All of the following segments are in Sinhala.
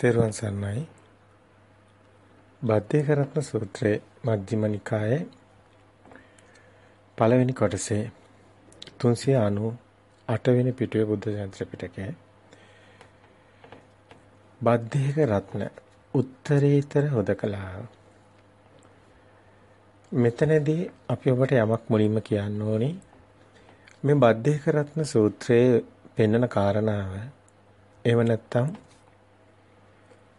තෙරුවන් සරණයි. බද්දේකරත්න සූත්‍රයේ මජ්ක්‍ධිම නිකායේ පළවෙනි කොටසේ 398 වෙනි පිටුවේ බුද්ධ ශාස්ත්‍ර පිටකයේ. බද්දේක රත්න උත්තරීතර හොදකලා. මෙතනදී අපි ඔබට යමක් මුලින්ම කියන්න ඕනේ. මේ බද්දේක රත්න සූත්‍රයේ පෙන්වන කාරණාව එහෙම නැත්නම්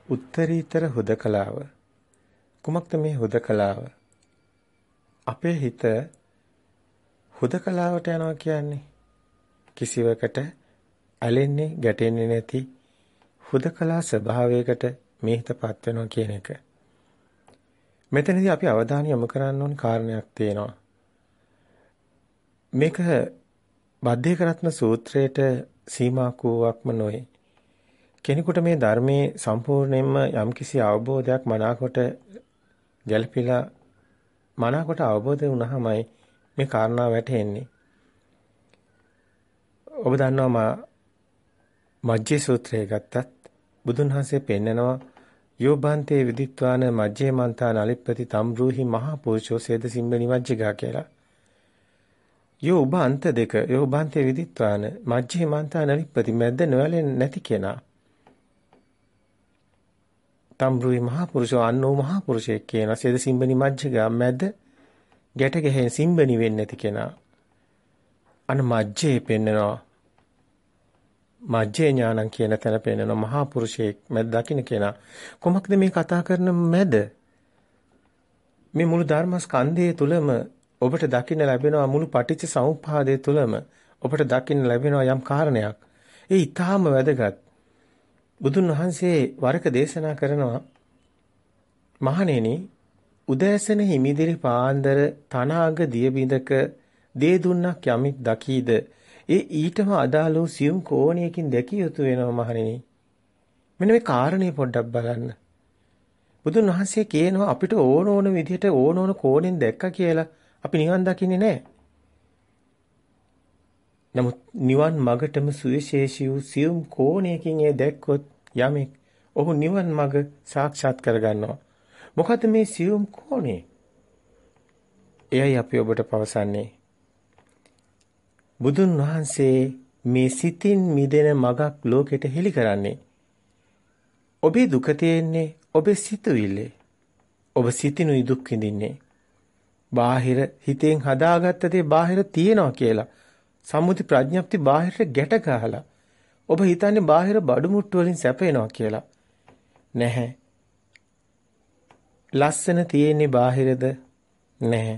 උත්තරීතර හුදකලාව. කුමක්ද මේ හුදකලාව? අපේ හිත හුදකලාවට යනවා කියන්නේ? කිසිවකට ඇලෙන්නේ ගැටෙන්නේ නැති හුදකලා ස්වභාවයකට මේ හිතපත් වෙනවා කියන එක. මෙතනදී අපි අවධානය යොමු කරන්න ඕන කාරණයක් තියෙනවා. මේක බද්ධේකරත්න සූත්‍රයට සීමා කූවක්ම නොවේ. කෙනෙකුට මේ ධර්මයේ සම්පූර්ණයෙන්ම යම්කිසි අවබෝධයක් මනාකොට ගැළපීලා මනාකොට අවබෝධ වුණාමයි මේ කාරණා වැටහෙන්නේ. ඔබ දන්නවා මජ්ජේ සූත්‍රය ගත්තත් බුදුන් වහන්සේ පෙන්නනවා යෝබාන්තේ විදිත්වාන මජ්ජේ මන්තා නලිප්පති තම්රුහි මහා පුරුෂෝ සේද සිම්බනි වජ්ජිකා කියලා. යෝ ඔබ අන්ත දෙක යෝබාන්තේ විදිත්වාන මජ්ජේ මන්තා නලිප්පති මැද්ද නොයලෙන්නේ නැති කෙනා. තම්රුයි මහා පුරුෂෝ අන්නෝ මහා පුරුෂයෙක් කියන සේද සිම්බනි මජ්ජිකා මැද ගැට ගැහෙන සිම්බනි වෙන්නේ නැති කෙනා. අන මජ්ජේ පෙන්නනවා. මජ්ජේ ඥානං කියන තැන පෙන්නනවා මහා පුරුෂයෙක් මැද දකින්න කෙනා. කොමක්ද මේ කතා කරන මැද? මේ මුළු ධර්ම ස්කන්ධය තුලම ඔබට දකින්න ලැබෙනවා මුළු පටිච්ච සමුප්පාදය තුලම ඔබට දකින්න ලැබෙනවා යම් කාරණයක්. ඒ ඊටාම වැදගත්. බුදුන් වහන්සේ වරක දේශනා කරනවා මහණෙනි උදෑසන හිමිදිරි පාන්දර තනාග දිය බිඳක දේ දුන්නක් යමෙක් දකීද? ඒ ඊටම අදාළ වූ සියුම් කෝණයකින් දැකිය යුතු වෙනවා මහණෙනි. මෙන්න මේ කාරණේ පොඩ්ඩක් බලන්න. බුදුන් වහන්සේ කියනවා අපිට ඕන ඕන විදිහට ඕන ඕන කෝණෙන් දැක්කා කියලා අපි නිවන් දකින්නේ නැහැ. නමුත් නිවන් මගටම සුවිශේෂී වූ සියුම් කෝණයකින් ඒ දැක්කොත් යමෙක් ඔහු නිවන් මඟ සාක්ෂාත් කරගන්නවා. මොකද මේ සියුම් කෝණේ? එයයි අපි ඔබට පවසන්නේ. බුදුන් වහන්සේ මේ සිතින් මිදෙන මගක් ලෝකෙට හෙළි කරන්නේ. ඔබේ දුක තියෙන්නේ ඔබේ සිතුවිල්ලේ. ඔබ සිතිනුයි දුක් විඳින්නේ. බාහිර හිතෙන් හදාගත්ත දේ බාහිර තියෙනවා කියලා සම්මුති ප්‍රඥප්ති බාහිරට ගැට ගහලා ඔබ හිතන්නේ බාහිර බඩු මුට්ටු වලින් සැපේනවා කියලා. නැහැ. ලස්සන තියෙන්නේ බාහිරද? නැහැ.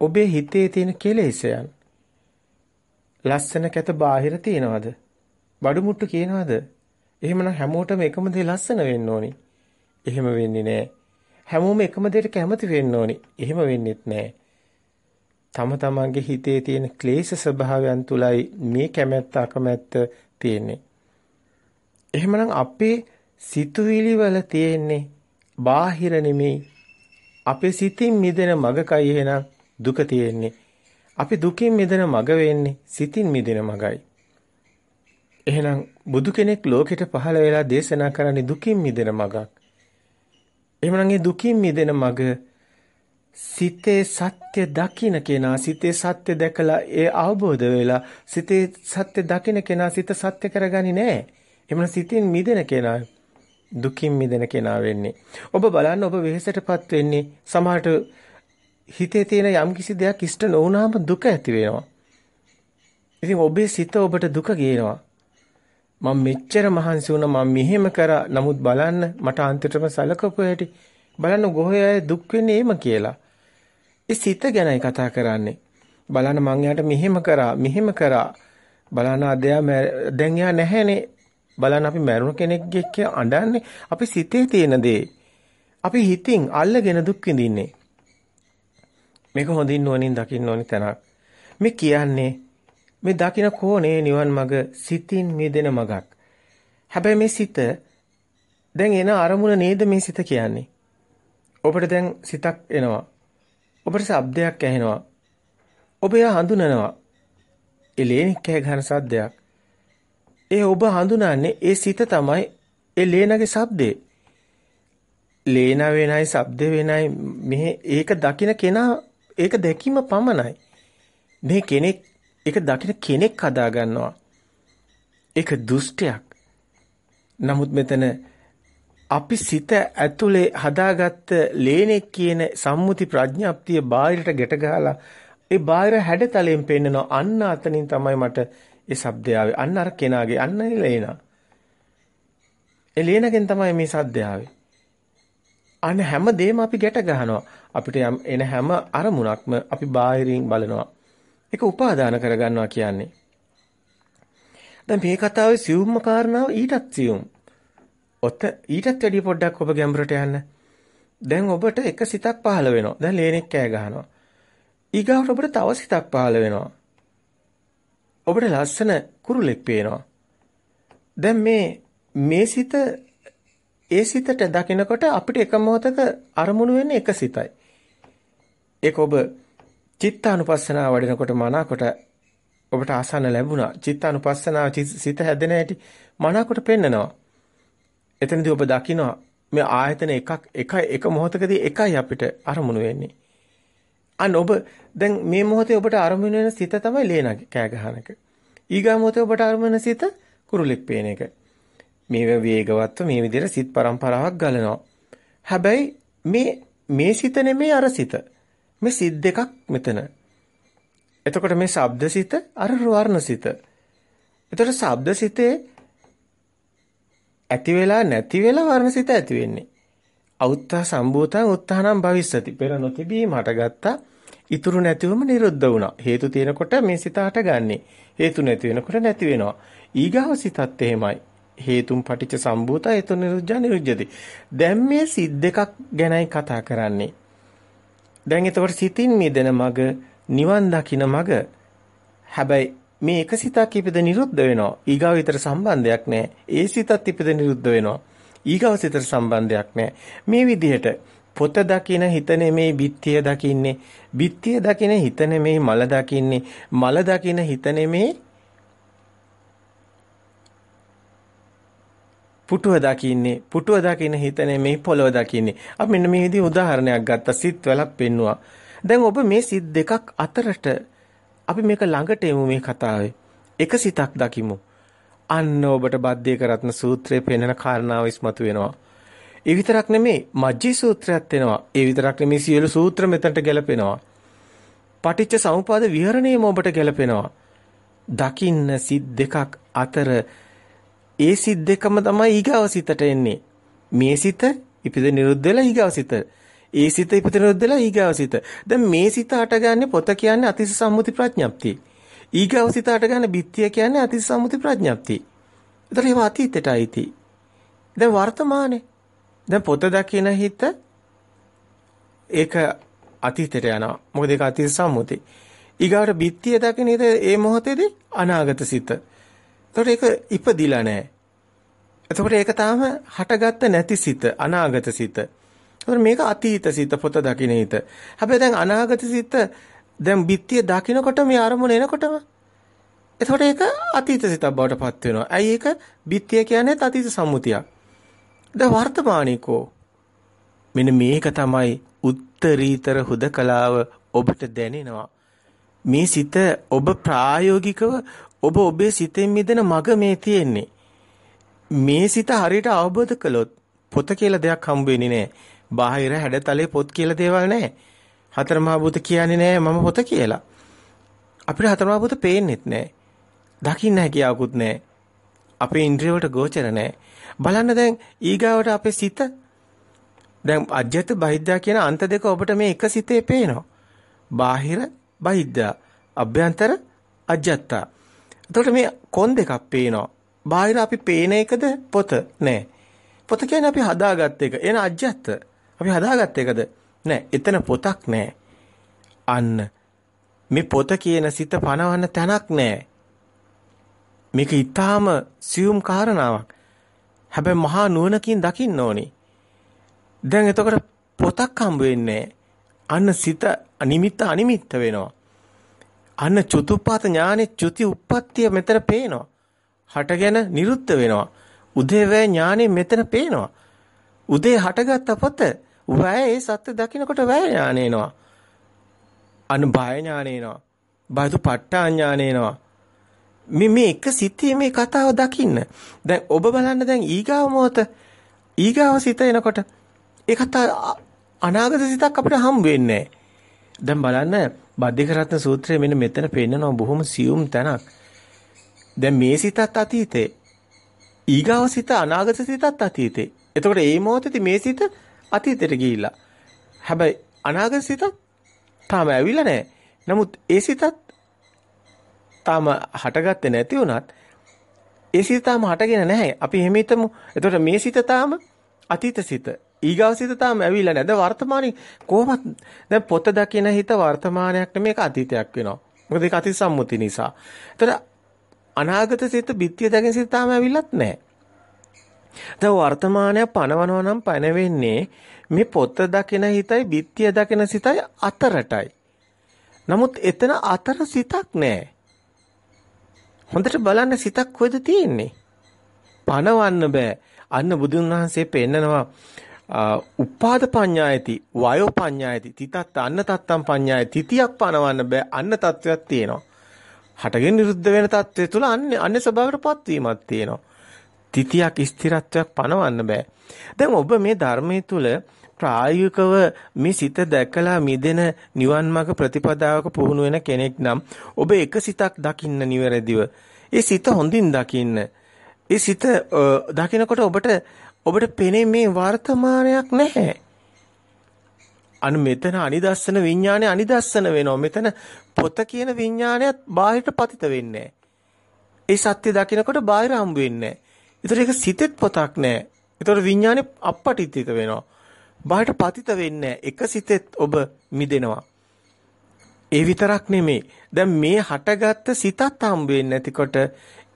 ඔබේ හිතේ තියෙන කෙලෙසයන්. ලස්සන කැත බාහිර තියනවද? බඩු මුට්ටු කියනවද? එහෙමනම් හැමෝටම එකම දේ ලස්සන වෙන්න ඕනි. එහෙම වෙන්නේ නැහැ. හැමෝම එකම දෙයට කැමති වෙන්න ඕනි. එහෙම වෙන්නේත් නැහැ. තම තමන්ගේ හිතේ තියෙන ක්ලේශ ස්වභාවයන් තුලයි මේ කැමැත්ත අකමැත්ත තියෙන්නේ. එහෙමනම් අපේ සිතුවිලි වල තියෙන්නේ බාහිර නෙමෙයි. අපේ සිතින් මිදෙන මගකයි එහෙනම් දුක තියෙන්නේ. අපි දුකින් මිදෙන මග වෙන්නේ සිතින් මිදෙන මගයි. එහෙනම් බුදු කෙනෙක් ලෝකෙට පහළ වෙලා දේශනා කරන්නේ දුකින් මිදෙන මගක්. එහෙමනම් මේ දුකින් මිදෙන මග සිතේ සත්‍ය දකින්න කෙනා සිතේ සත්‍ය දැකලා ඒ අවබෝධ වෙලා සිතේ සත්‍ය දකින්න කෙනා සිත සත්‍ය කරගන්නේ නැහැ. එමන සිතින් මිදෙන කෙනා දුකින් මිදෙන කෙනා වෙන්නේ. ඔබ බලන්න ඔබ වෙහෙසටපත් වෙන්නේ සමහරට හිතේ තියෙන යම්කිසි දෙයක් ඉෂ්ට නොවුනහම දුක ඇති වෙනවා. ඉතින් ඔබේ සිත ඔබට දුක ගේනවා. මම මෙච්චර මහන්සි වුණා මම මෙහෙම කරා නමුත් බලන්න මට අන්තිමටම සලකපු හැටි බලන්න ගොහේ අය දුක් වෙන්නේ එහෙම කියලා. ඒ සිත ගැනයි කතා කරන්නේ. බලන්න මං යාට මෙහෙම කරා මෙහෙම කරා. බලන්න අදයා දැන් යා නැහැනේ. බලන්න අපි මරුණ කෙනෙක්ගේ එක්ක අඬන්නේ අපි සිතේ තියෙන දේ. අපි හිතින් අල්ලගෙන දුක් විඳින්නේ. මේක හොඳින් නුවණින් දකින්න ඕනි තැනක්. මේ කියන්නේ මේ දකින කෝණේ නිවන් මඟ සිතින් මිදෙන මගක්. හැබැයි මේ සිත දැන් එන අරමුණ නේද මේ සිත කියන්නේ. ඔබට දැන් සිතක් එනවා. ඔබට ශබ්දයක් ඇහෙනවා. ඔබ එයා හඳුනනවා. එලේනික් කෑ ගන්න සද්දයක්. ඒ ඔබ හඳුනන්නේ ඒ සිත තමයි ඒ ලේනගේ ශබ්දේ. ලේන වෙනයි ශබ්ද වෙනයි මෙහෙ ඒක දකින කෙනා ඒක දැකීම පමණයි. මේ කෙනෙක් ඒක දකින කෙනෙක් හදා ගන්නවා. ඒක දුෂ්ටයක්. නමුත් මෙතන අපි සිත ඇතුලේ හදාගත්ත ලේනෙක් කියන සම්මුති ප්‍රඥාප්තිය බාහිරට ගැට ගහලා ඒ බාහිර හැඩතලයෙන් පෙන්නන අන්න අතනින් තමයි මට ඒ શબ્දය ආවේ. අන්න අර කෙනාගේ අන්න ලේනා. ඒ ලේනගෙන් තමයි මේ සද්දය ආවේ. අන්න හැම දෙයක්ම අපි ගැට ගන්නවා. අපිට එන හැම අරමුණක්ම අපි බාහිරින් බලනවා. ඒක උපාදාන කරගන්නවා කියන්නේ. දැන් මේ කතාවේ සියුම්ම කාරණාව ඊටත් සියුම්. ඔත ඊටත් වැඩි පොඩ්ඩක් ඔබ ගැඹුරට යන්න. දැන් ඔබට එක සිතක් පහළ වෙනවා. දැන් ලේනෙක් කෑ ගහනවා. ඊගාවට ඔබට තව සිතක් පහළ වෙනවා. ඔබට ලස්සන කුරුලෙක් පේනවා. දැන් මේ මේ සිත ඒ සිතට දකිනකොට අපිට එක මොහොතක අරමුණු වෙන්නේ එක සිතයි. ඒක ඔබ චිත්තානුපස්සනාව වඩනකොට මනාකොට ඔබට ආසන්න ලැබුණා. චිත්තානුපස්සනාව සිත හැදෙන හැටි මනාකොට පෙන්නනවා. එතනදී ඔබ දකිනවා මේ ආයතන එකක් එක එක මොහොතකදී එකයි අපිට අරමුණු වෙන්නේ. අන්න ඔබ දැන් මේ මොහොතේ ඔබට අරමුණු වෙන සිත තමයි ලේනගේ කෑ ගහන එක. ඊගා මොහොතේ ඔබට අරමුණු වෙන සිත කුරුලෙක් පේන එක. මේ වේගවත්ව මේ විදිහට සිත් පරම්පරාවක් ගලනවා. හැබැයි මේ මේ සිත නෙමෙයි අර සිත. මේ සිත් දෙකක් මෙතන. එතකොට මේ ශබ්දසිත අර වර්ණසිත. එතකොට ශබ්දසිතේ ඇති වෙලා නැති වෙලා වර්ණසිත ඇති වෙන්නේ. අවුත්තා සම්භූතං උත්තානම් භවිස්සති. පෙර නොතිබීම හටගත්තා. ඉතුරු නැතිවම නිරුද්ධ වුණා. හේතු තියෙනකොට මේ සිත හටගන්නේ. හේතු නැති වෙනකොට නැති වෙනවා. ඊගාව සිතත් එහෙමයි. හේතුම් පටිච්ච සම්භූත හේතු නිරුද්ධ නිරුද්ධති. දැන් මේ සිත් දෙකක් ගැනයි කතා කරන්නේ. දැන් එතකොට සිතින් මිදෙන මග නිවන් දකින මග හැබැයි මේ එක සිතක් ඉපද නිරුද්ධ වෙනවා. ඊගාව විතර සම්බන්ධයක් නැහැ. ඒ සිතත් ඉපද නිරුද්ධ වෙනවා. ඊගාව සිතට සම්බන්ධයක් නැහැ. මේ විදිහට පොත දකින හිත නෙමේ බිත්තිය දකින්නේ. බිත්තිය දකින හිත නෙමේ මල දකින්නේ. මල දකින හිත නෙමේ පුටුව දකින්නේ. පුටුව දකින හිත නෙමේ පොළව දකින්නේ. අපි මෙන්න මේ විදිහ උදාහරණයක් ගත්තා. සිත් වලක් පෙන්නවා. දැන් ඔබ මේ සිත් දෙකක් අතරට අපි මේක ළඟට එමු මේ කතාවේ. එක සිතක් දකිමු. අන්න ඔබට බද්දේක රත්න සූත්‍රයේ පෙන්වන කාරණාව ඉස්මතු වෙනවා. ඒ විතරක් නෙමේ මජ්ජි සූත්‍රයත් එනවා. ඒ විතරක් නෙමේ සියලු සූත්‍ර මෙතනට ගැලපෙනවා. පටිච්ච සමුපාද විහරණයම ඔබට ගැලපෙනවා. දකින්න සිත් දෙකක් අතර ඒ සිත් දෙකම තමයි ඊගාව සිතට එන්නේ. මේ සිත ඉපිද නිරුද්ධ වෙලා ඊගාව සිත. ඒ සිත ඉපිද නිරුද්ධ වෙලා ඊගාව සිත. දැන් මේ සිත හටගන්නේ පොත කියන්නේ අතිශ සම්මුති ප්‍රඥප්තිය. ඊගාව සිත හටගන්නේ බිත්තිය කියන්නේ අතිශ සම්මුති ප්‍රඥප්තිය. ඒතර ඒවා අතීතයට අයිති. දැන් වර්තමානේ. දැන් පොත දකින හිත ඒක අතීතයට යනවා. මොකද ඒක අතීත සම්මුති. ඊගාවට බිත්තිය දකින හිත ඒ මොහොතේදී අනාගත සිත. එතකොට ඒක ඉපදිලා නැහැ. එතකොට ඒක තාම හටගත්ත නැති සිත, අනාගත සිත. එතකොට මේක අතීත සිත, පොත දකින්න හිත. හැබැයි දැන් අනාගත සිත දැන් බිත්තිය දකින්නකොට මේ අරමුණ එනකොටම එතකොට ඒක අතීත සිතක් බවට පත් වෙනවා. ඇයි ඒක බිත්තිය කියන්නේ අතීත සම්මුතියක්. දැන් වර්තමානිකෝ මෙන්න මේක තමයි උත්තරීතර හුදකලාව ඔබට දැනෙනවා. මේ සිත ඔබ ප්‍රායෝගිකව ඔබ ඔබේ සිතෙන් මිදෙන මග මේ තියෙන්නේ. මේ සිත හරියට අවබෝධ කළොත් පොත කියලා දෙයක් හම්බ වෙන්නේ නැහැ. බාහිර හැඩතලේ පොත් කියලා දේවල් නැහැ. හතර මහා භූත කියන්නේ නැහැ මම පොත කියලා. අපිට හතර මහා භූත පේන්නෙත් නැහැ. දකින්න හැකියාවකුත් නැහැ. අපේ ඉන්ද්‍රිය වලට ගෝචර නැහැ. බලන්න දැන් ඊගාවට අපේ සිත දැන් අජ්‍යත බහිද්දා කියන අන්ත දෙක ඔබට මේ එක සිතේ පේනවා. බාහිර බහිද්දා අභ්‍යන්තර අජ්‍යත්තා එතකොට මේ කොන් දෙකක් පේනවා. බාහිර අපි පේන එකද පොත නෑ. පොත කියන්නේ අපි හදාගත්ත එක. එන අජ්‍යත්ත. අපි හදාගත්ත එකද? නෑ. එතන පොතක් නෑ. අන්න මේ පොත කියන සිත පනවන්න තැනක් නෑ. මේක ඊටාම සියුම් කාරණාවක්. හැබැයි මහා නුවණකින් දකින්න ඕනේ. දැන් එතකොට පොතක් හම්බ වෙන්නේ අන්න සිත නිමිත්ත අනිමිත්ත වෙනවා. අන්න චුතුප්පාත ඥානෙ චුති උප්පත්තිය මෙතන පේනවා. හටගෙන නිරුද්ධ වෙනවා. උදේවැය ඥානෙ මෙතන පේනවා. උදේ හටගත්ත පොත වැය ඒ සත්‍ය දකින්නකොට වැය ඥාන එනවා. අනු බය ඥාන එනවා. බයතු පට්ඨා ඥාන එනවා. මේ මේ එක සිතේ මේ කතාව දකින්න. දැන් ඔබ බලන්න දැන් ඊගාව මොහොත ඊගාව සිත එනකොට ඒ කතාව අනාගත සිතක් අපිට හම් වෙන්නේ දැන් බලන්න බද්දික රත්න සූත්‍රයේ මෙන්න මෙතන පෙන්නනවා බොහොම සියුම් තැනක්. දැන් මේ සිතත් අතීතේ. ඊගාව සිත අනාගත සිතත් අතීතේ. එතකොට මේ මොහොතේදී මේ සිත අතීතයට ගිහිල්ලා. හැබැයි අනාගත සිතත් තාම ඇවිල්ලා නැහැ. නමුත් ඒ සිතත් තාම හටගත්තේ නැති වුණත් ඒ සිත තාම හටගෙන නැහැ. අපි එහෙම හිතමු. එතකොට මේ සිත තාම අතීත සිත. ඊගාව සිත තාම ඇවිල්ලා නැහැ. දැන් වර්තමානයේ කොහොමද දැන් පොත දකින හිත වර්තමානයක් නෙමෙයි අතීතයක් වෙනවා. මොකද ඒක අතීත සම්මුති නිසා. එතකොට අනාගත සිත බිත්තිය දකින සිත තාම ඇවිල්ලත් නැහැ. දැන් වර්තමානය පනවනවා නම් පනවෙන්නේ මේ පොත දකින හිතයි බිත්තිය දකින සිතයි අතරටයි. නමුත් එතන අතර සිතක් නැහැ. හොඳට බලන්න සිතක් කොහෙද තියෙන්නේ? පනවන්න බෑ. අන්න බුදුන් වහන්සේ පෙන්නනවා උපාද පඤ්ඤායති වයෝ පඤ්ඤායති තිතත් අන්න තත්තම් පඤ්ඤායති තිතියක් පනවන්න බෑ අන්න තත්වයක් තියෙනවා. හටගෙන නිරුද්ධ වෙන තත්වය තුල අන්නේ අන්නේ ස්වභාවයටපත් වීමක් තියෙනවා. තිතියක් ස්ථිරත්වයක් පනවන්න බෑ. දැන් ඔබ මේ ධර්මයේ තුල ප්‍රායෝගිකව මේ සිත දැකලා මිදෙන නිවන් මාර්ග ප්‍රතිපදාවක පුහුණු වෙන කෙනෙක් නම් ඔබ එක සිතක් දකින්න නිවැරදිව. ඒ සිත හොඳින් දකින්න. ඒ සිත දකිනකොට ඔබට ඔබට පෙනේ මේ වර්තමානයක් නැහැ. අනු මෙතන අනිදස්සන විඥානය අනිදස්සන වෙනවා. මෙතන පොත කියන විඥානයත් බාහිරට පතිත වෙන්නේ ඒ සත්‍ය දකිනකොට බාහිර හම්බ වෙන්නේ ඒතර ඒක සිතෙත් පොතක් නෑ. ඒතර විඥානේ අපපටිතිත වෙනවා. බාහිරට පතිත වෙන්නේ එක සිතෙත් ඔබ මිදෙනවා. ඒ විතරක් නෙමේ. දැන් මේ හටගත්ත සිතත් හම්බ වෙන්නේ නැතිකොට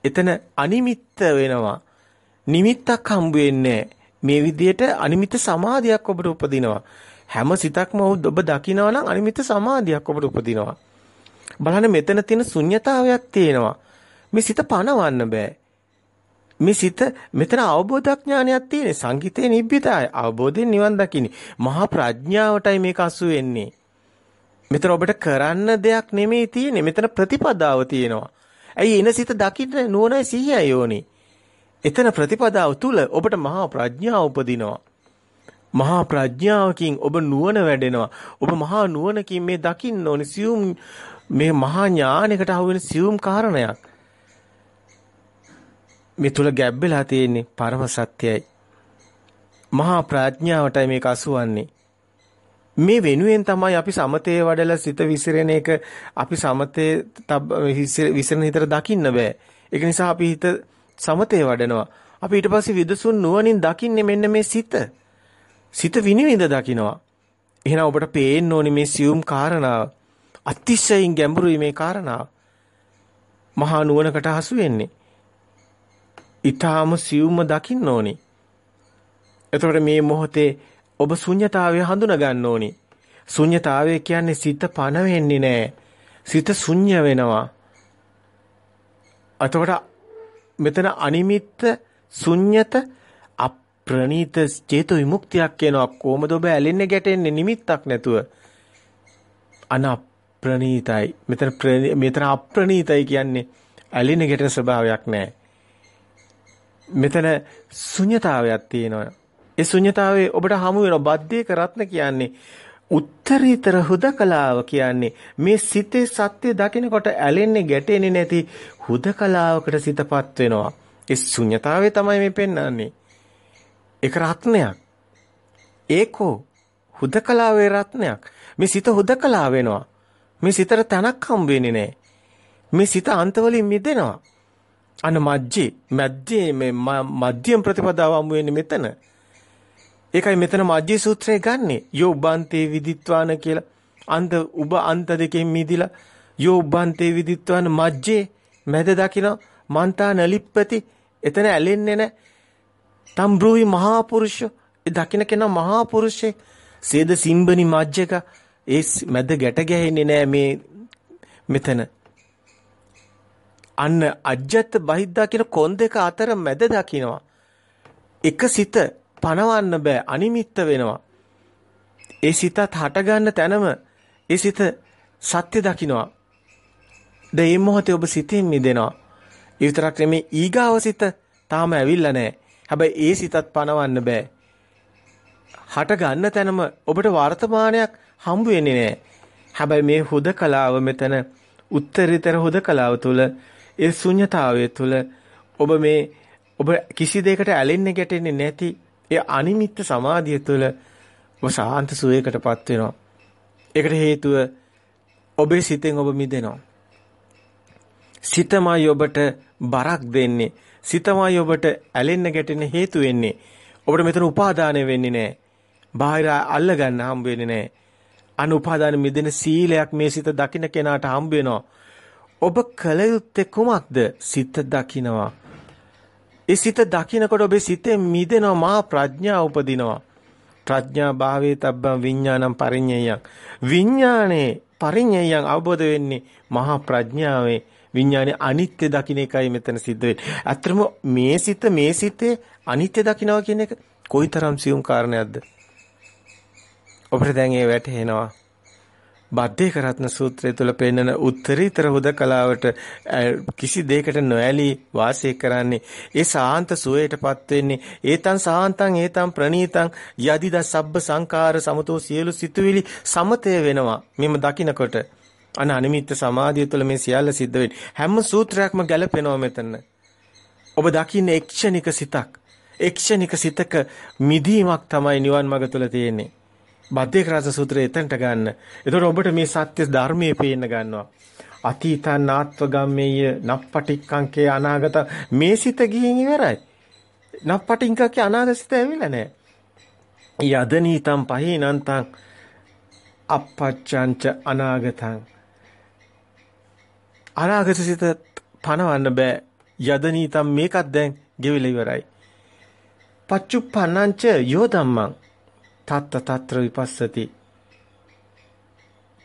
එතන අනිමිත්ත වෙනවා. නිමිත්තක් හම්බ වෙන්නේ මේ විදිහට අනිමිත්ත සමාධියක් ඔබට උපදිනවා. හැම සිතක්ම ඔබ දකිනවා නම් අනිමිත්ත සමාධියක් ඔබට උපදිනවා. බලන්න මෙතන තියෙන ශුන්්‍යතාවයක් තියෙනවා. මේ සිත පණවන්න බෑ. මේ සිත මෙතන අවබෝධඥානයක් තියෙන සංගීතේ නිබ්බිතය අවබෝධයෙන් නිවන් දකින්නේ. මහා ප්‍රඥාවටයි මේක අසු වෙන්නේ. මෙතන ඔබට කරන්න දෙයක් නෙමෙයි තියෙන්නේ. මෙතන ප්‍රතිපදාව තියෙනවා. ඇයි එන සිත දකින්න නුවණයි සිහියයි යෝනි එතන ප්‍රතිපදාව තුල ඔබට මහා ප්‍රඥාව උපදිනවා. මහා ප්‍රඥාවකින් ඔබ නුවණ වැඩෙනවා. ඔබ මහා නුවණකින් මේ දකින්න ඕනි. සියුම් මේ මහා ඥානයකට අහු වෙන සියුම් කාරණයක්. මේ තුල ගැබ්බෙලා තියෙන්නේ පරම සත්‍යයි. මහා ප්‍රඥාවටයි මේක අසුවන්නේ. මේ වෙනුවෙන් තමයි අපි සමතේ වඩලා සිත විසිරෙන එක අපි සමතේ විසිරෙන හිතට දකින්න බෑ. ඒක නිසා අපි හිත සමතේ වඩනවා. අපි ඊට පස්සේ විදසුන් නුවණින් දකින්නේ මෙන්න මේ සිත. සිත විනිවිද දකිනවා. එහෙනම් ඔබට පේන්න ඕනේ මේ සියුම් කාරණාව. අතිශයින් ගැඹුරුයි මේ කාරණාව. මහා නුවණකට හසු වෙන්නේ. ඊටාම සියුම්ම දකින්න ඕනි. එතකොට මේ මොහොතේ ඔබ ශුන්්‍යතාවය හඳුනා ගන්න ඕනි. ශුන්්‍යතාවය කියන්නේ සිත පන වෙන්නේ නැහැ. සිත ශුන්‍ය වෙනවා. එතකොට මෙතන අනිමිත්ත ශුන්්‍යත අප්‍රණීත චේතෝ විමුක්තියක් වෙනවා. කොහොමද ඔබ ඇලෙන්නේ ගැටෙන්නේ නිමිත්තක් නැතුව? අනප්‍රණීතයි. මෙතන මෙතන අප්‍රණීතයි කියන්නේ ඇලෙන්නේ ගැටෙන ස්වභාවයක් නැහැ. මෙතන ශුන්්‍යතාවයක් තියෙනවා. ඒ ශුන්්‍යතාවයේ ඔබට හමු වෙන බද්දේක රත්න කියන්නේ උත්තරීතර හුදකලාව කියන්නේ මේ සිතේ සත්‍ය දකිනකොට ඇලෙන්නේ ගැටෙන්නේ නැති හුදකලාවකට සිතපත් වෙනවා. ඒ ශුන්්‍යතාවය තමයි මේ පෙන්වන්නේ. ඒක රත්නයක්. ඒකෝ හුදකලාවේ රත්නයක්. මේ සිත හුදකලා වෙනවා. මේ සිතට තනක් හම්බ වෙන්නේ නැහැ. මේ සිත අන්තවලින් මිදෙනවා. අන්න මජ්ජේ මැද්දේ මේ මධ්‍යම ප්‍රතිපදාව හමු වෙන්නේ මෙතන. ඒකයි මෙතන මජ්ජේ සූත්‍රය ගන්නෙ. යෝ උබන්තේ විදිත්වාන කියලා. අන්ත උබ අන්ත දෙකෙන් මිදිලා යෝ උබන්තේ විදිත්වාන මජ්ජේ මැද දකින්න මන්තා නලිප්පති එතන ඇලෙන්නේ නැ. තම්බ්‍රූහි මහා පුරුෂ ඒ දකින්න කෙනා මහා පුරුෂයෙක්. සේද සිම්බනි මජ්ජක ඒ මැද ගැට ගැහෙන්නේ නෑ මේ මෙතන අන්න අජ්ජත් බහිද්දා කියන කොන් දෙක අතර මැද දකින්නවා. එක සිත පනවන්න බෑ අනිමිත්ත වෙනවා. ඒ සිතත් හටගන්න තැනම ඒ සිත සත්‍ය දකින්නවා. දැන් මේ මොහොතේ ඔබ සිතින් මිදෙනවා. ඒ විතරක් නෙමෙයි ඊගාව සිත තාම ඇවිල්ලා නැහැ. හැබැයි ඒ සිතත් පනවන්න බෑ. හට ගන්න තැනම ඔබට වර්තමානයක් හම්බ වෙන්නේ නැහැ. හැබැයි මේ හුදකලාව මෙතන උත්තරීතර හුදකලාව තුළ ඒ ශුන්්‍යතාවය තුළ ඔබ මේ ඔබ කිසි දෙයකට ඇලෙන්නේ ගැටෙන්නේ නැති ඒ අනිමිත්ත සමාධිය තුළ ඔබ සාන්ත සුවයකටපත් වෙනවා. ඒකට හේතුව ඔබේ සිතෙන් ඔබ මිදෙනවා. සිතමයි ඔබට බරක් දෙන්නේ. සිතමයි ඔබට ඇලෙන්න ගැටෙන්න හේතු වෙන්නේ. ඔබට මෙතන උපාදානය වෙන්නේ නැහැ. බාහිර අල්ල ගන්න හම්බ වෙන්නේ නැහැ. අන උපාදාන මිදෙන සීලයක් මේ සිත දකින්න කෙනාට හම්බ වෙනවා. ඔබ කල යුත්තේ කුමක්ද? සිත දකිනවා. ඒ සිත දකිනකොට ඔබේ සිතේ මිදෙනවා මහා ප්‍රඥා උපදිනවා. ප්‍රඥා භාවයේ තබ්බම් විඥානම් පරිඤ්ඤයං. විඥානේ පරිඤ්ඤයං අවබෝධ වෙන්නේ මහා ප්‍රඥාවේ විඥානේ අනිත්‍ය දකින්න එකයි මෙතන සිද්ධ වෙන්නේ. අත්‍තරම මේ සිත මේ සිතේ අනිත්‍ය දකින්නවා කියන එක කොයිතරම් සියුම් කාරණයක්ද? ඔබට දැන් ඒ වැටහෙනවා. බද්දේක රත්න සූත්‍රය තුල පෙන්වන උත්තරීතර හුදකලාවට කිසි දෙයකට නොඇලී වාසය කරන්නේ ඒ සාන්ත සුවයටපත් වෙන්නේ. ඒතං සාන්තං ඒතං ප්‍රණීතං යදිද සබ්බ සංකාර සමතෝ සියලු සිතුවිලි සමතය වෙනවා. මෙම දකින්නකොට අන අනිමිත්ත සමාධිය තුළ මේ සියල්ල සිද්ධ වෙන්නේ. හැම සූත්‍රයක්ම ගැලපෙනවා මෙතන. ඔබ දකින්නේ එක්ෂණික සිතක්. එක්ෂණික සිතක මිදීමක් තමයි නිවන් මඟ තුළ තියෙන්නේ. බද්දේක රස සූත්‍රය එතනට ගන්න. එතකොට ඔබට මේ සත්‍ය ධර්මයේ පේන්න ගන්නවා. අතීතං නාත්වගම්මේය නප්පටික්කංකේ අනාගත මේ සිත ගිහින් ඉවරයි. නප්පටිංකකේ අනාගත ඇවිල්ලා නැහැ. යදනීතං පහේනන්තං අපච්චංච අනාගතං අනාගත සිත පනවන්න බෑ. යදනීතං මේකත් දැන් ගෙවිලා ඉවරයි. පච්චුප්පන්නංච යෝ ධම්මං තත්ත తත්‍ර විපස්සති.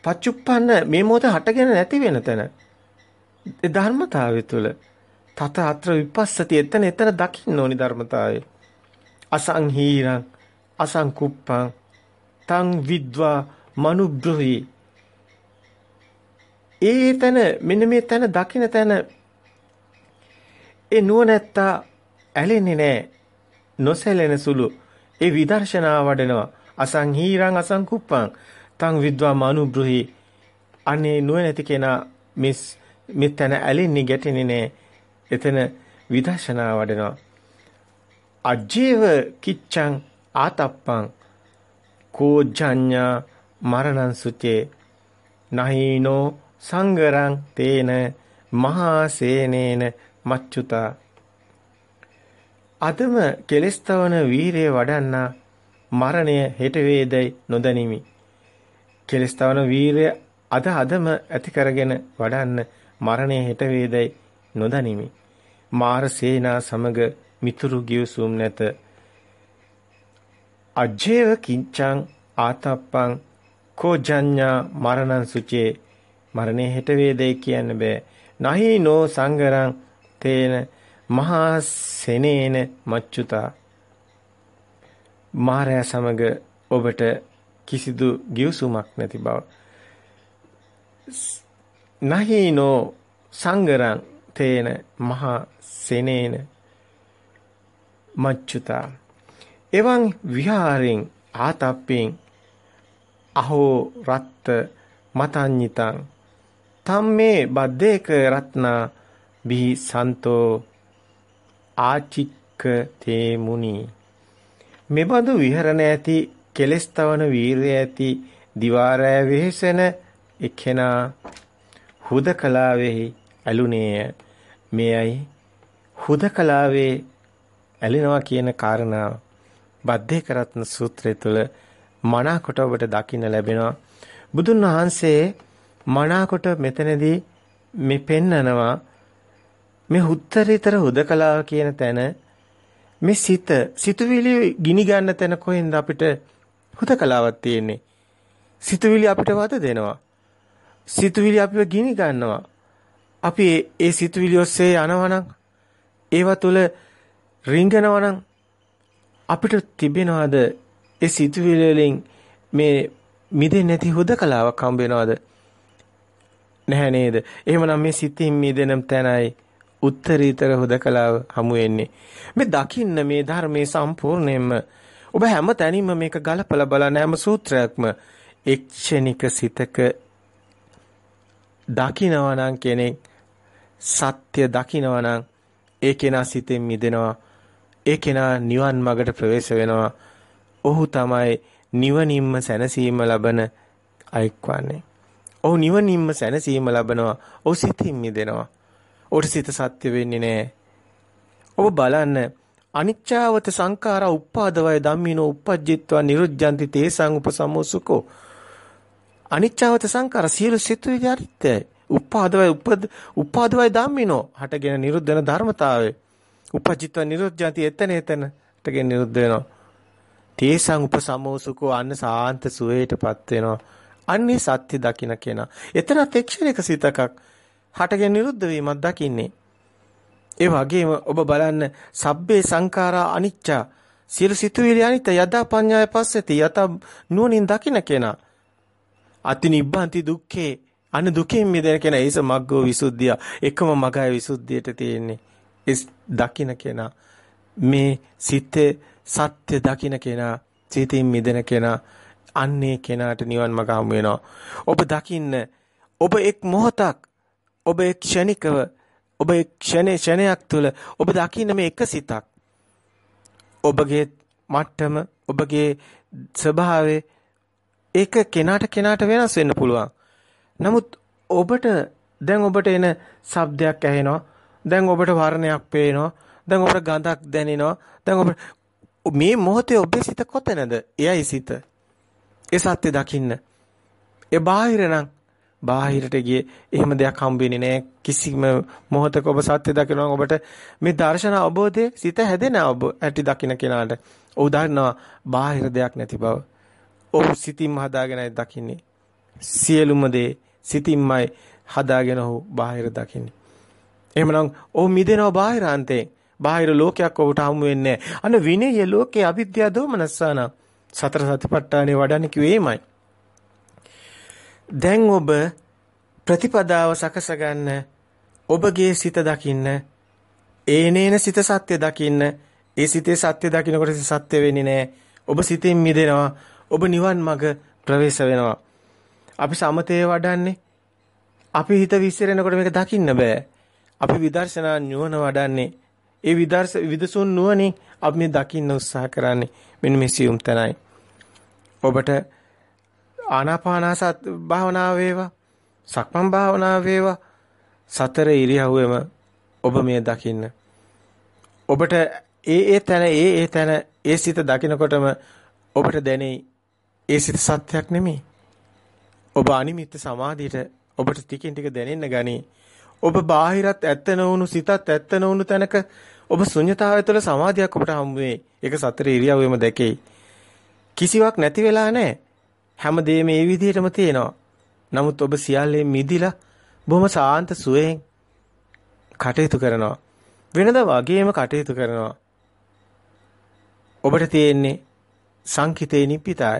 පච්චුප්පන්න මේ මොහොත හටගෙන නැති වෙන තැන. ඒ ධර්මතාවය තුළ තත අත්‍ර විපස්සති එතන එතන දකින්න ඕනි ධර්මතාවය. අසංහීරං අසංකුප්පං තං විද්වා මනුබ්‍රහි ඒ තැන මෙන්න මේ තැන දකින්න තැන ඒ නුවණැත්තා ඇලෙන්නේ නැහැ නොසැලෙන සුළු ඒ විදර්ශනා වඩනවා. අසංහීරං අසංකුප්පං තං විද්වා මනුබ්‍රුහි අනේ නුවණැති කෙනා මිස් මෙතන ඇලෙන්නේ ගැටෙන්නේ නෑ. එතන විදර්ශනා වඩනවා. අජීව කිච්ඡං ආතප්පං කෝජඤ්ඤා මරණං සුචේ නහීනෝ සංගරං තේන මහා සේනේන මච්චුතා අදම කෙලස්තවන වීරය වඩන්නා මරණය හෙට වේදයි නොදනිමි. කෙලස්තවන වීරය අද අදම ඇති කරගෙන වඩන්න මරණය හෙට වේදයි නොදනිමි. මාර සේනා සමග මිතුරු ගිවිසුම් නැත. අජේව කිංචං ආතප්පං කෝජඤ්ඤා මරණං සුචේ මරණය හෙට වේදයි කියන්න බෑ. නහි නෝ සංගරං තේන මහා සෙනේන මච්චුතා. මාරයා සමග ඔබට කිසිදු ගිවිසුමක් නැති බව. නහීනෝ සංගරං තේන මහා සෙනේන මච්චුතා. එවං විහාරෙන් ආතප්පෙන් අහෝ රත්ත මතඤ්ඤිතං. තම්මේ බද්දේක රත්නා බිහි සන්තෝ ආචික්ක තේ මුනි මෙබඳු විහරණ ඇති කෙලස් තවන වීරය ඇති දිවාරය වෙහෙසෙන එක්හෙනා හුදකලාවෙහි ඇලුනේය. මෙයයි හුදකලාවේ ඇලෙනවා කියන කාරණාව බද්දේක රත්න සූත්‍රය තුළ මනාකොට ඔබට දකින්න ලැබෙනවා. බුදුන් වහන්සේ මනාකොට මෙතනදී මේ පෙන්නනවා මේ උත්තරීතර හුදකලාව කියන තැන මේ සිත සිතුවිලි ගිනි ගන්න තැන කොහෙන්ද අපිට හුදකලාවක් තියෙන්නේ සිතුවිලි අපිට වද දෙනවා සිතුවිලි අපිව ගිනි ගන්නවා අපි ඒ සිතුවිලි ඔස්සේ යනවනම් ඒවා තුල රිංගනවනම් අපිට තිබෙනවද ඒ සිතුවිලි වලින් මේ මිදෙන්නේ නැති හුදකලාවක් හම්බ වෙනවද? නැහැ නේද? එහෙමනම් මේ සිතින් මිදෙන තැනයි උත්තරීතර හුදකලාව හමු වෙන්නේ. මේ දකින්න මේ ධර්මයේ සම්පූර්ණයෙන්ම ඔබ හැම තැනින්ම මේක ගලපලා බලන හැම සූත්‍රයක්ම එක්ෂණික සිතක දකිනවා නම් කෙනෙක් සත්‍ය දකිනවා නම් ඒ කෙනා සිතෙන් මිදෙනවා ඒ කෙනා නිවන් මාර්ගට ප්‍රවේශ වෙනවා ඔහු තමයි නිවනින්ම සැනසීම ලබන අයෙක්වන්නේ. ඔහු නිවනින්ම සැනසීම ලබනවා. ඔහු සිතින් මිදෙනවා. ඔහුට සිත සත්‍ය වෙන්නේ නැහැ. ඔබ බලන්න අනිච්චාවත සංඛාරා උප්පාදවය ධම්මිනෝ uppajjitva niruddhanti තේසං උපසමෝසුකෝ අනිච්චාවත සංඛාර සියලු සිතුවිලි අනිත්‍යයි. උපාදවය උපද උපාදවය ධම්මිනෝ හටගෙන නිරුද්ධ වෙන ධර්මතාවය. uppajjitva niruddhanti එතන එතනටගෙන නිරුද්ධ වෙනවා. තේසං උපසමෝසුකෝ අන්න සාන්ත සුවේටපත් වෙනවා. අන්නේ සත්‍ය දකින්න කෙනා. එතනත් එක්ෂණික සිතකක් හටගෙන නිරුද්ධ වීමක් දකින්නේ. ඒ වගේම ඔබ බලන්න සබ්බේ සංඛාරා අනිච්චා සියලු සිතුවිලි අනිත්‍ය යදා පඤ්ඤාය පස්සති යත නුවණින් දකින්න කෙනා. අති නිබ්බන්ති දුක්ඛේ අන දුකෙන් මිදෙන කෙනා ඒස මග්ගෝ විසුද්ධිය එකම මගයි විසුද්ධියට තියෙන්නේ. ඒ දකින්න කෙනා මේ සිතේ සත්‍ය දකින්න කෙනා සිතින් මිදෙන කෙනා අන්නේ කෙනාට නිවන් මඟ හමු වෙනවා. ඔබ දකින්න ඔබ එක් මොහොතක් ඔබ එක් ක්ෂණිකව ඔබ එක් ක්ෂණේ ක්ෂණයක් තුළ ඔබ දකින්න මේ එක සිතක්. ඔබගේ මට්ටම ඔබගේ ස්වභාවය ඒක කෙනාට කෙනාට වෙනස් වෙන්න පුළුවන්. නමුත් ඔබට දැන් ඔබට එන ශබ්දයක් ඇහෙනවා. දැන් ඔබට වර්ණයක් පේනවා. දැන් ඔබට ගඳක් දැනෙනවා. දැන් ඔබ මේ මොහොතේ ඔබේ සිත කොතැනද? එයයි සිත. ඒ සත්‍ය දකින්න. ඒ බාහිර නම් බාහිරට ගියේ එහෙම දෙයක් හම්බෙන්නේ නැහැ. කිසිම මොහොතක ඔබ සත්‍ය දකිනවා ඔබට මේ දර්ශන අවබෝධයේ සිත හැදෙන ඔබ ඇටි දකින්න කෙනාට. ඔහු දන්නවා බාහිර දෙයක් නැති බව. ඔහු සිතින්ම හදාගෙනයි දකින්නේ. සියලුම දේ සිතින්මයි හදාගෙන ඔහු බාහිර දකින්නේ. එහෙමනම් ඔහු මිදෙනවා බාහිරාන්තයෙන්. බාහිර ලෝකයක් ඔබට හමු වෙන්නේ නැහැ. අන්න විනය ලෝකේ අවිද්‍යාව දෝමනස්සාන සතර සතිපට්ඨානේ වඩන්නේ කිව්වේමයි. දැන් ඔබ ප්‍රතිපදාව සකස ගන්න ඔබගේ සිත දකින්න ඒනේන සිත සත්‍ය දකින්න ඒ සිතේ සත්‍ය දකින්නකොට සත්‍ය වෙන්නේ නැහැ. ඔබ සිතෙන් මිදෙනවා. ඔබ නිවන් මඟ ප්‍රවේශ වෙනවා. අපි සමතේ වඩන්නේ අපි හිත විසිරෙනකොට මේක දකින්න බෑ. අපි විදර්ශනා නුවණ වඩන්නේ ඒ විදර්ශ විදසුන් නුවණින් අපි මේ දකින්න උත්සාහ කරන්නේ මෙන්න මේ සියුම් තැනයි. ඔබට ආනාපානසත් භාවනාව වේවා සක්මන් භාවනාව වේවා සතර ඉරියව්වෙම ඔබ මේ දකින්න. ඔබට ඒ ඒ තැන ඒ ඒ තැන ඒ සිත දකිනකොටම ඔබට දැනෙයි ඒ සිත සත්‍යයක් නෙමෙයි. ඔබ අනිමිත්ත සමාධියට ඔබට ටිකින් ටික දැනෙන්න ගනී. ඔබ බාහිරත් ඇත්ත නොවුණු සිතත් ඇත්ත නොවුණු තැනක ඔබ ශුන්්‍යතාවය තුළ සමාධියක් ඔබට හම්බ වෙයි. ඒක සතර ඉරියව්වෙම දැකෙයි. කිසිවක් නැති වෙලා නැහැ. හැමදේම මේ විදිහටම තියෙනවා. නමුත් ඔබ සියල්ලේ මිදිලා බොහොම සාන්ත සුවයෙන් කටයුතු කරනවා. වෙනද වගේම කටයුතු කරනවා. ඔබට තියෙන්නේ සංකිතේ නිපිතය.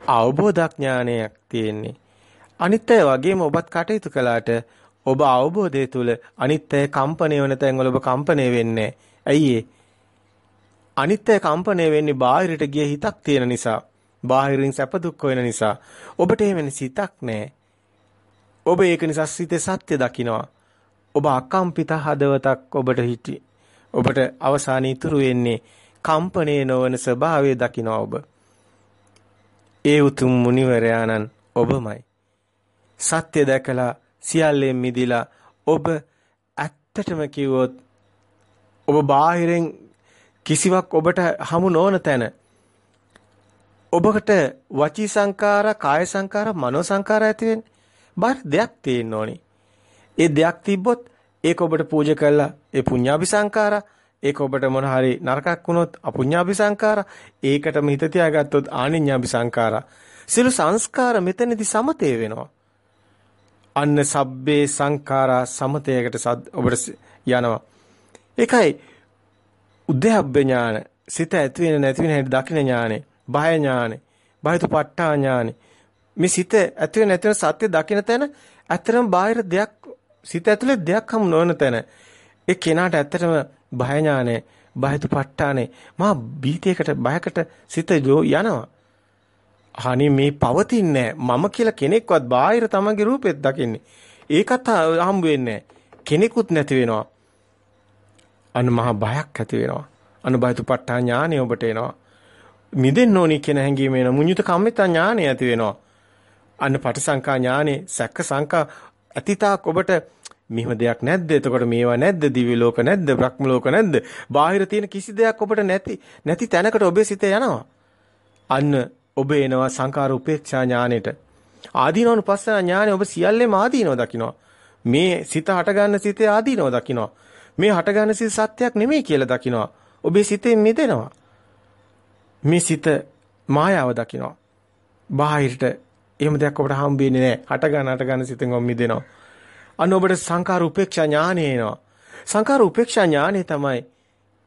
අවබෝධඥානයක් තියෙන්නේ. අනිත් අය වගේම ඔබත් කටයුතු කළාට ඔබ අවබෝධය තුල අනිත්‍ය කම්පණය වෙන තැන්වල ඔබ කම්පණය වෙන්නේ ඇයි ඒ? අනිත්‍ය කම්පණය වෙන්නේ බාහිරට ගිය හිතක් තියෙන නිසා. බාහිරින් සැප දුක් වෙන නිසා. ඔබට එහෙම සිතක් නැහැ. ඔබ ඒක නිසා සිතේ සත්‍ය දකිනවා. ඔබ අකම්පිත හදවතක් ඔබට හිටි. ඔබට අවසානයේ ඉතුරු වෙන්නේ කම්පණය නොවන ස්වභාවය දකිනවා ඔබ. ඒ උතුම් මුනිවරයාණන් ඔබමයි. සත්‍ය දැකලා සියල්ලෙන් මිදිලා ඔබ ඇත්තටම කිව්වොත් ඔබ බාහිරෙන් කිසිවක් ඔබට හමු නොවන තැන ඔබකට වචී සංකාර, කාය සංකාර, මනෝ සංකාර ඇති වෙන්නේ. බාහිර දෙයක් තියෙන්න ඕනේ. ඒ දෙයක් තිබ්බොත් ඒක ඔබට පූජා කළා ඒ පුඤ්ඤාභි සංකාර ඒක ඔබට මොන හරි නරකක් වුණොත් අපුඤ්ඤාභි සංකාර ඒකටම හිත තියාගත්තොත් ආනිඤ්ඤාභි සංකාර සියලු සංස්කාර මෙතනදී සමතේ වෙනවා අන්න සබ්බේ සංඛාරා සමතයකට ඔබට යනවා. ඒකයි උද්‍යප්ප ඥාන සිත ඇති වෙන නැති වෙන හැටි දකින ඥානෙ, බය ඥානෙ, බයතුපට්ඨා ඥානෙ. මේ සිත ඇති වෙන නැති වෙන සත්‍ය දකින තැන ඇත්තටම බාහිර දෙයක් සිත ඇතුලේ දෙයක් හමු නොවන තැන ඒ කෙනාට ඇත්තටම බය ඥානෙ, බයතුපට්ඨානේ මා බීතියකට බයකට සිත යනවා. අනේ මේ පවතින්නේ මම කියලා කෙනෙක්වත් බාහිර තමන්ගේ රූපෙත් දකින්නේ. ඒකත් හම්බ වෙන්නේ කෙනෙකුත් නැති වෙනවා. අන්න මහා බයක් ඇති වෙනවා. අන්න බයතුපට්ඨා ඥානය ඔබට එනවා. මිදෙන්න ඕනි කියන හැඟීම එන මුඤ්ඤුත කම්මිතා ඥානය ඇති වෙනවා. අන්න පටිසංකා ඥානේ සැක්ක සංකා අතීතාක් ඔබට මෙහෙම දෙයක් නැද්ද? එතකොට මේවා නැද්ද? දිව්‍ය ලෝක නැද්ද? බ්‍රහ්ම ලෝක නැද්ද? බාහිර තියෙන කිසි දෙයක් ඔබට නැති නැති තැනකට ඔබේ සිත යනවා. අන්න ඔබ එනවා සංකාර උපේක්ෂා ඥානෙට. ආදීනවනුපස්සන ඥානෙ ඔබ සියල්ලේම ආදීනව දකිනවා. මේ සිත හට ගන්න සිතේ ආදීනව දකිනවා. මේ හට ගන්න සිත සත්‍යයක් නෙමෙයි කියලා දකිනවා. ඔබේ සිතෙන් මිදෙනවා. මේ සිත මායාව දකිනවා. බාහිරට එහෙම දෙයක් ඔබට හම්බ වෙන්නේ නැහැ. හට ගන්න හට ගන්න සිතෙන් ඔබ මිදෙනවා. අන්න ඔබට සංකාර උපේක්ෂා ඥානෙ එනවා. සංකාර උපේක්ෂා ඥානෙ තමයි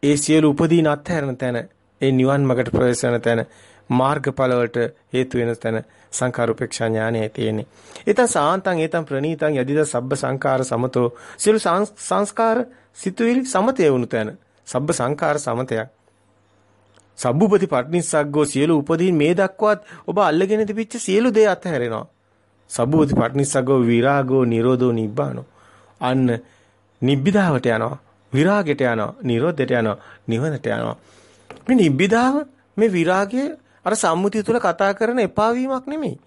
ඒ සියලු උපදීන අත්හැරන තැන, ඒ නිවන් මාර්ගට ප්‍රවේශ වෙන තැන, මාර්ගඵල වලට හේතු වෙන තැන සංකාර උපේක්ෂා ඥානය තියෙන්නේ. ඊතං සාන්තං ඊතං ප්‍රණීතං යදිද සබ්බ සංකාර සමතෝ සියලු සංස්කාර සිතුවිලි සමතේ වුණු තැන. සබ්බ සංකාර සමතයක්. සබ්බුපති පට්නිස්සග්ගෝ සියලු උපදීන් මේ දක්වාත් ඔබ අල්ලගෙන තිබිච්ච සියලු දේ අතහැරෙනවා. සබ්බුපති පට්නිස්සග්ගෝ විරාගෝ නිරෝධෝ නිබ්බානෝ. අන්න නිබ්බිදාවට යනවා. විරාගයට යනවා. නිරෝධයට යනවා. නිවනට යනවා. මේ නිබ්බිදාව මේ විරාගය අර සම්මුතිය තුල කතා කරන එපා වීමක් නෙමෙයි.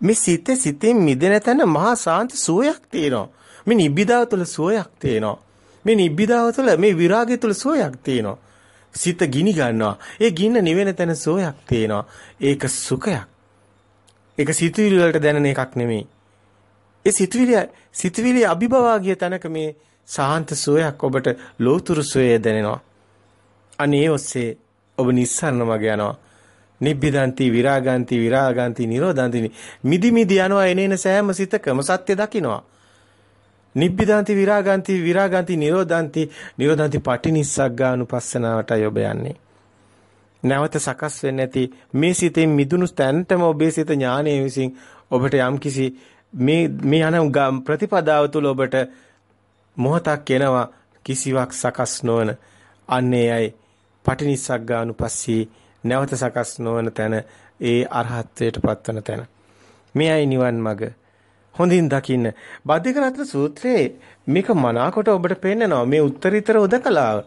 මේ සිතේ සිතෙන් මිදෙන තැන මහා සාන්ති සුවයක් තියෙනවා. මේ නිබ්බිදාව තුල සුවයක් තියෙනවා. මේ නිබ්බිදාව තුළ මේ විරාගය තුළ සෝයක් තියෙනවා. සිත ගිනි ගන්නවා. ඒ ගින්න නිවෙන තැන සෝයක් තියෙනවා. ඒක සුඛයක්. ඒක සිතුවිලි වලට දැනෙන එකක් නෙමෙයි. ඒ සිතුවිලි සිතුවිලි අභිභවා ගිය තැනක මේ සාන්ත සෝයක් ඔබට ලෝතුරු සෝය දැනෙනවා. අනේ ඔස්සේ ඔබ නිස්සරණ මග යනවා. නිබ්බිදන්ති විරාගන්ති විරාගන්ති නිරෝධන්ති මිදි මිදි යනවා එනේන සෑම සිතකම සත්‍ය දකින්නවා. නිබ්බිදාන්ති විරාගාන්ති විරාගාන්ති නිරෝධාන්ති නිරෝධාන්ති පටිනිස්සග්ගානුපස්සනාවටයි ඔබ යන්නේ. නැවත සකස් වෙන්නේ නැති මේ සිතෙන් මිදුණු තැනටම ඔබේ සිත ඥානයේ විසින් ඔබට යම්කිසි මේ මේ යන ප්‍රතිපදාව තුළ ඔබට මොහතක් එනවා කිසිවක් සකස් නොවන අන්නේ අය පටිනිස්සග්ගානුපස්සී නැවත සකස් නොවන තැන ඒ අරහත්ත්වයට පත්වන තැන මේ අය නිවන් මඟ හොඳින් දකින්න. බද්ධික රත්න සූත්‍රයේ මේක මනාකොට ඔබට පෙන්නනවා මේ උත්තරීතර උදකලාව.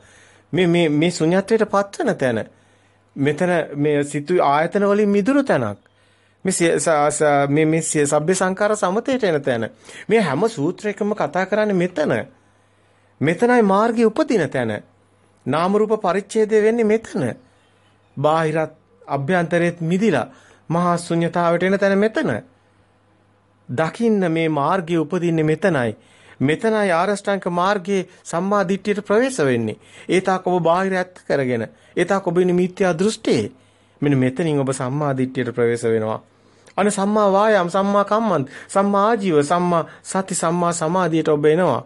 මේ මේ මේ ශුන්‍යත්වයට පත්වන තැන. මෙතන මේ සිතු ආයතන වලින් මිදුණු තැනක්. මේ මේ මේ සබ්බේ සංඛාර සමතේට එන තැන. මේ හැම සූත්‍රයකම කතා කරන්නේ මෙතන. මෙතනයි මාර්ගයේ උපදින තැන. නාම රූප පරිච්ඡේදය වෙන්නේ මෙතන. බාහිරත් අභ්‍යන්තරයේත් මිදිලා මහා ශුන්‍යතාවට එන තැන මෙතන. දකින්න මේ මාර්ගයේ උපදින්නේ මෙතනයි. මෙතනයි ආරෂ්ඨාංග මාර්ගයේ සම්මා දිට්ඨියට ප්‍රවේශ වෙන්නේ. ඒ තාක් ඔබ බාහිර ඇත්ත කරගෙන, ඒ තාක් ඔබ ඉන්නේ මිත්‍යා දෘෂ්ටියේ. මෙන්න මෙතනින් ඔබ සම්මා දිට්ඨියට ප්‍රවේශ වෙනවා. අන සම්මා වායාම, සම්මා කම්මන්ත, සම්මා ආජීව, සම්මා සති, සම්මා සමාධියට ඔබ එනවා.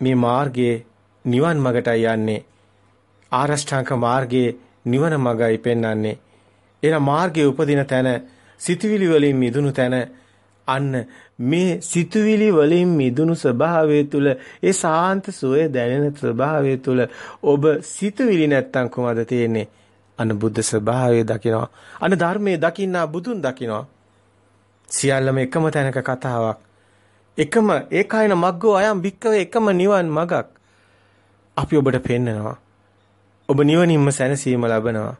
මේ මාර්ගයේ නිවන් මගටයි යන්නේ. ආරෂ්ඨාංග මාර්ගයේ නිවන මගයි පෙන්වන්නේ. එන මාර්ගයේ උපදින තැන සිතුවිලි වලින් මිදුණු තැන අන්න මේ සිතුවිලි වලින් මිදුණු ස්වභාවය තුළ ඒ සාන්ත සෝය දැනෙන ස්වභාවය තුළ ඔබ සිතුවිලි නැත්තම් කොහමද තියෙන්නේ? අන්න බුද්ධ ස්වභාවය දකිනවා. අන්න ධර්මයේ දකින්නා බුදුන් දකිනවා. සියල්ලම එකම තැනක කතාවක්. එකම ඒකයින මග්ගෝ අයම් භික්කවේ එකම නිවන් මගක්. අපි ඔබට පෙන්නනවා. ඔබ නිවනින්ම සැනසීම ලබනවා.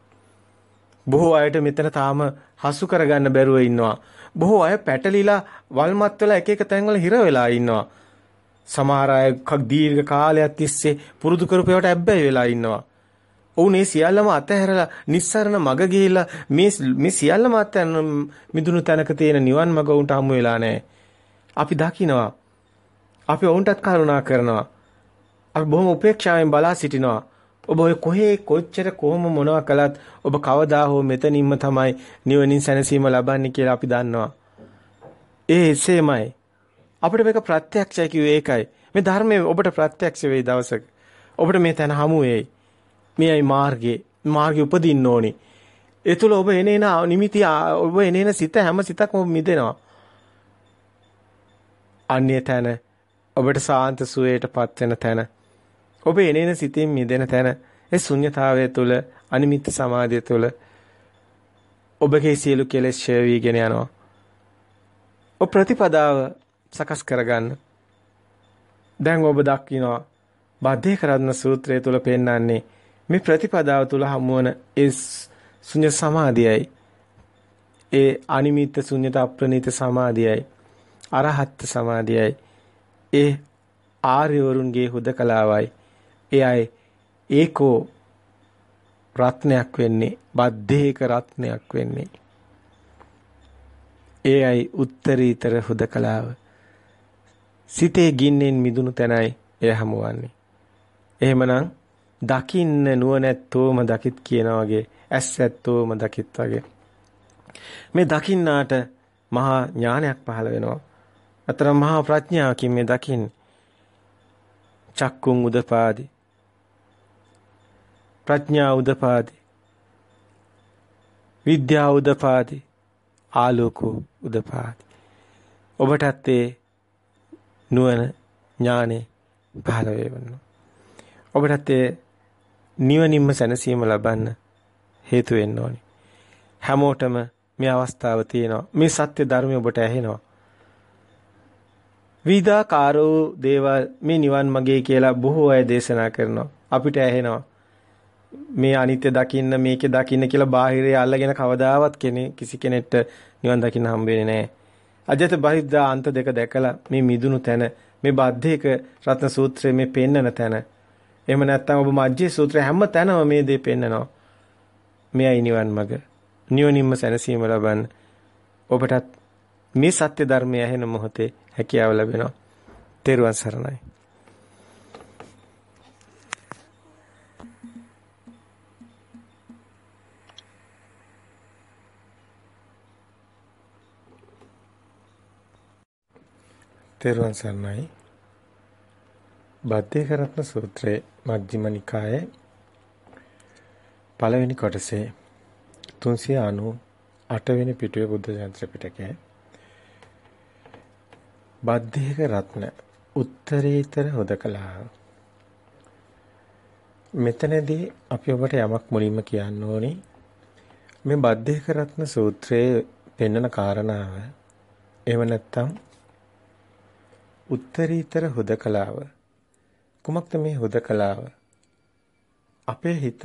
බොහෝ අයට මෙතන තාම හසු කරගන්න බැරුව ඉන්නවා. බොහෝ අය පැටලිලා වල්මත් වෙලා එක එක තැන්වල හිර වෙලා ඉන්නවා. සමහර අය දීර්ඝ කාලයක් තිස්සේ පුරුදු කරපේවට ඇබ්බැහි වෙලා ඉන්නවා. ඔවුන් මේ සියල්ලම අතහැරලා නිස්සරණ මග ගිහිලා මේ මේ සියල්ලම අතහැරන මිදුණු තැනක තියෙන නිවන් මග උන්ට හමු වෙලා නැහැ. අපි දකිනවා. අපි ඔවුන්ටත් කරුණා කරනවා. අපි බොහොම උපේක්ෂාවෙන් බලා සිටිනවා. ඔබ ඔය කොහේ කොච්චර කොහොම මොනවා කළත් ඔබ කවදා හෝ මෙතනින්ම තමයි නිවනින් සැනසීම ලබන්නේ කියලා අපි දන්නවා. ඒ එසේමයි. අපිට මේක ප්‍රත්‍යක්ෂයි කිව්වේ ඒකයි. මේ ධර්මයේ ඔබට ප්‍රත්‍යක්ෂ වෙයි දවසක. ඔබට මේ තැන හමු වෙයි. මේයි මාර්ගේ. මාර්ගේ උපදින්න ඕනි. ඒ තුල ඔබ එනේන නිමිති ඔබ එනේන සිත හැම සිතක්ම මිදෙනවා. අන්‍ය තැන ඔබට සාන්ත සුවයටපත් වෙන තැන ඔබ එනේන සිතින් මිදෙන තැන ඒ ශුන්්‍යතාවය තුල අනිමිත්ත සමාධිය තුල ඔබගේ සියලු කෙලෙස් ඡය වීගෙන යනවා. ඔබ ප්‍රතිපදාව සකස් කරගන්න. දැන් ඔබ දකිනවා බද්ධේ කරන්න සූත්‍රය තුල පෙන්වන්නේ මේ ප්‍රතිපදාව තුල හමුවන ඒ ශුන්‍ය සමාධියයි ඒ අනිමිත්ත ශුන්‍යත අප්‍රණීත සමාධියයි අරහත් සමාධියයි ඒ ආර්යවරුන්ගේ හුදකලාවයි එයයි ඒකෝ රත්නයක් වෙන්නේ බද්ධේක රත්නයක් වෙන්නේ. එයයි උත්තරීතර හුදකලාව. සිතේ ගින්නෙන් මිදුණු තැනයි එය හමුවන්නේ. එහෙමනම් දකින්න නුවණැත්තෝම දකිත් කියනා වගේ ඇස් ඇත්තෝම දකිත් වගේ. මේ දකින්නාට මහා ඥානයක් පහළ වෙනවා. අතර මහා ප්‍රඥාවකින් මේ දකින්නේ චක්කුං උදපාදි ප්‍රඥා උදපාදි. විද්‍යා උදපාදි. ආලෝකෝ උදපාදි. ඔබටත් ඒ නුවණ ඥානෙ පහළ වේවන්න ඔබටත් ඒ නිවනින්ම සැනසීම ලබන්න හේතු වෙන්න ඕනි. හැමෝටම මේ අවස්ථාව තියෙනවා. මේ සත්‍ය ධර්මය ඔබට ඇහෙනවා. විවිධාකාරෝ දේවල් මේ නිවන් මගේ කියලා බොහෝ අය දේශනා කරනවා. අපිට ඇහෙනවා. මේ අනිත්‍ය දකින්න මේකේ දකින්න කියලා බාහිරේ අල්ලගෙන කවදාවත් කෙනෙක් කිසි කෙනෙක්ට නිවන් දකින්න හම්බ වෙන්නේ නැහැ. අජත බහිද්දා අන්ත දෙක දැකලා මේ මිදුණු තැන මේ බද්ධේක රත්න සූත්‍රයේ මේ පෙන්නන තැන. එහෙම නැත්නම් ඔබ මජ්ජේ සූත්‍රය හැම තැනම මේ දේ පෙන්නනවා. මෙයයි නිවන් මඟ. නිවනින්ම සැනසීම ලබන්න ඔබටත් මේ සත්‍ය ධර්මය ඇහෙන මොහොතේ හැකියාව ලැබෙනවා. තෙරුවන් සරණයි. තෙරුවන් සරණයි. බද්දේක රත්න සූත්‍රයේ මජ්ක්‍ධිම නිකායේ පළවෙනි කොටසේ 398 වෙනි පිටුවේ බුද්ධ ශාස්ත්‍ර පිටකයේ. බද්දේක රත්න උත්තරීතර හොදකලා. මෙතනදී අපි ඔබට යමක් මුලින්ම කියන්න ඕනි. මේ බද්දේක රත්න සූත්‍රයේ පෙන්වන කාරණාව එහෙම නැත්නම් උත්තරීතර හුදකලාව. කුමක්ද මේ හුදකලාව? අපේ හිත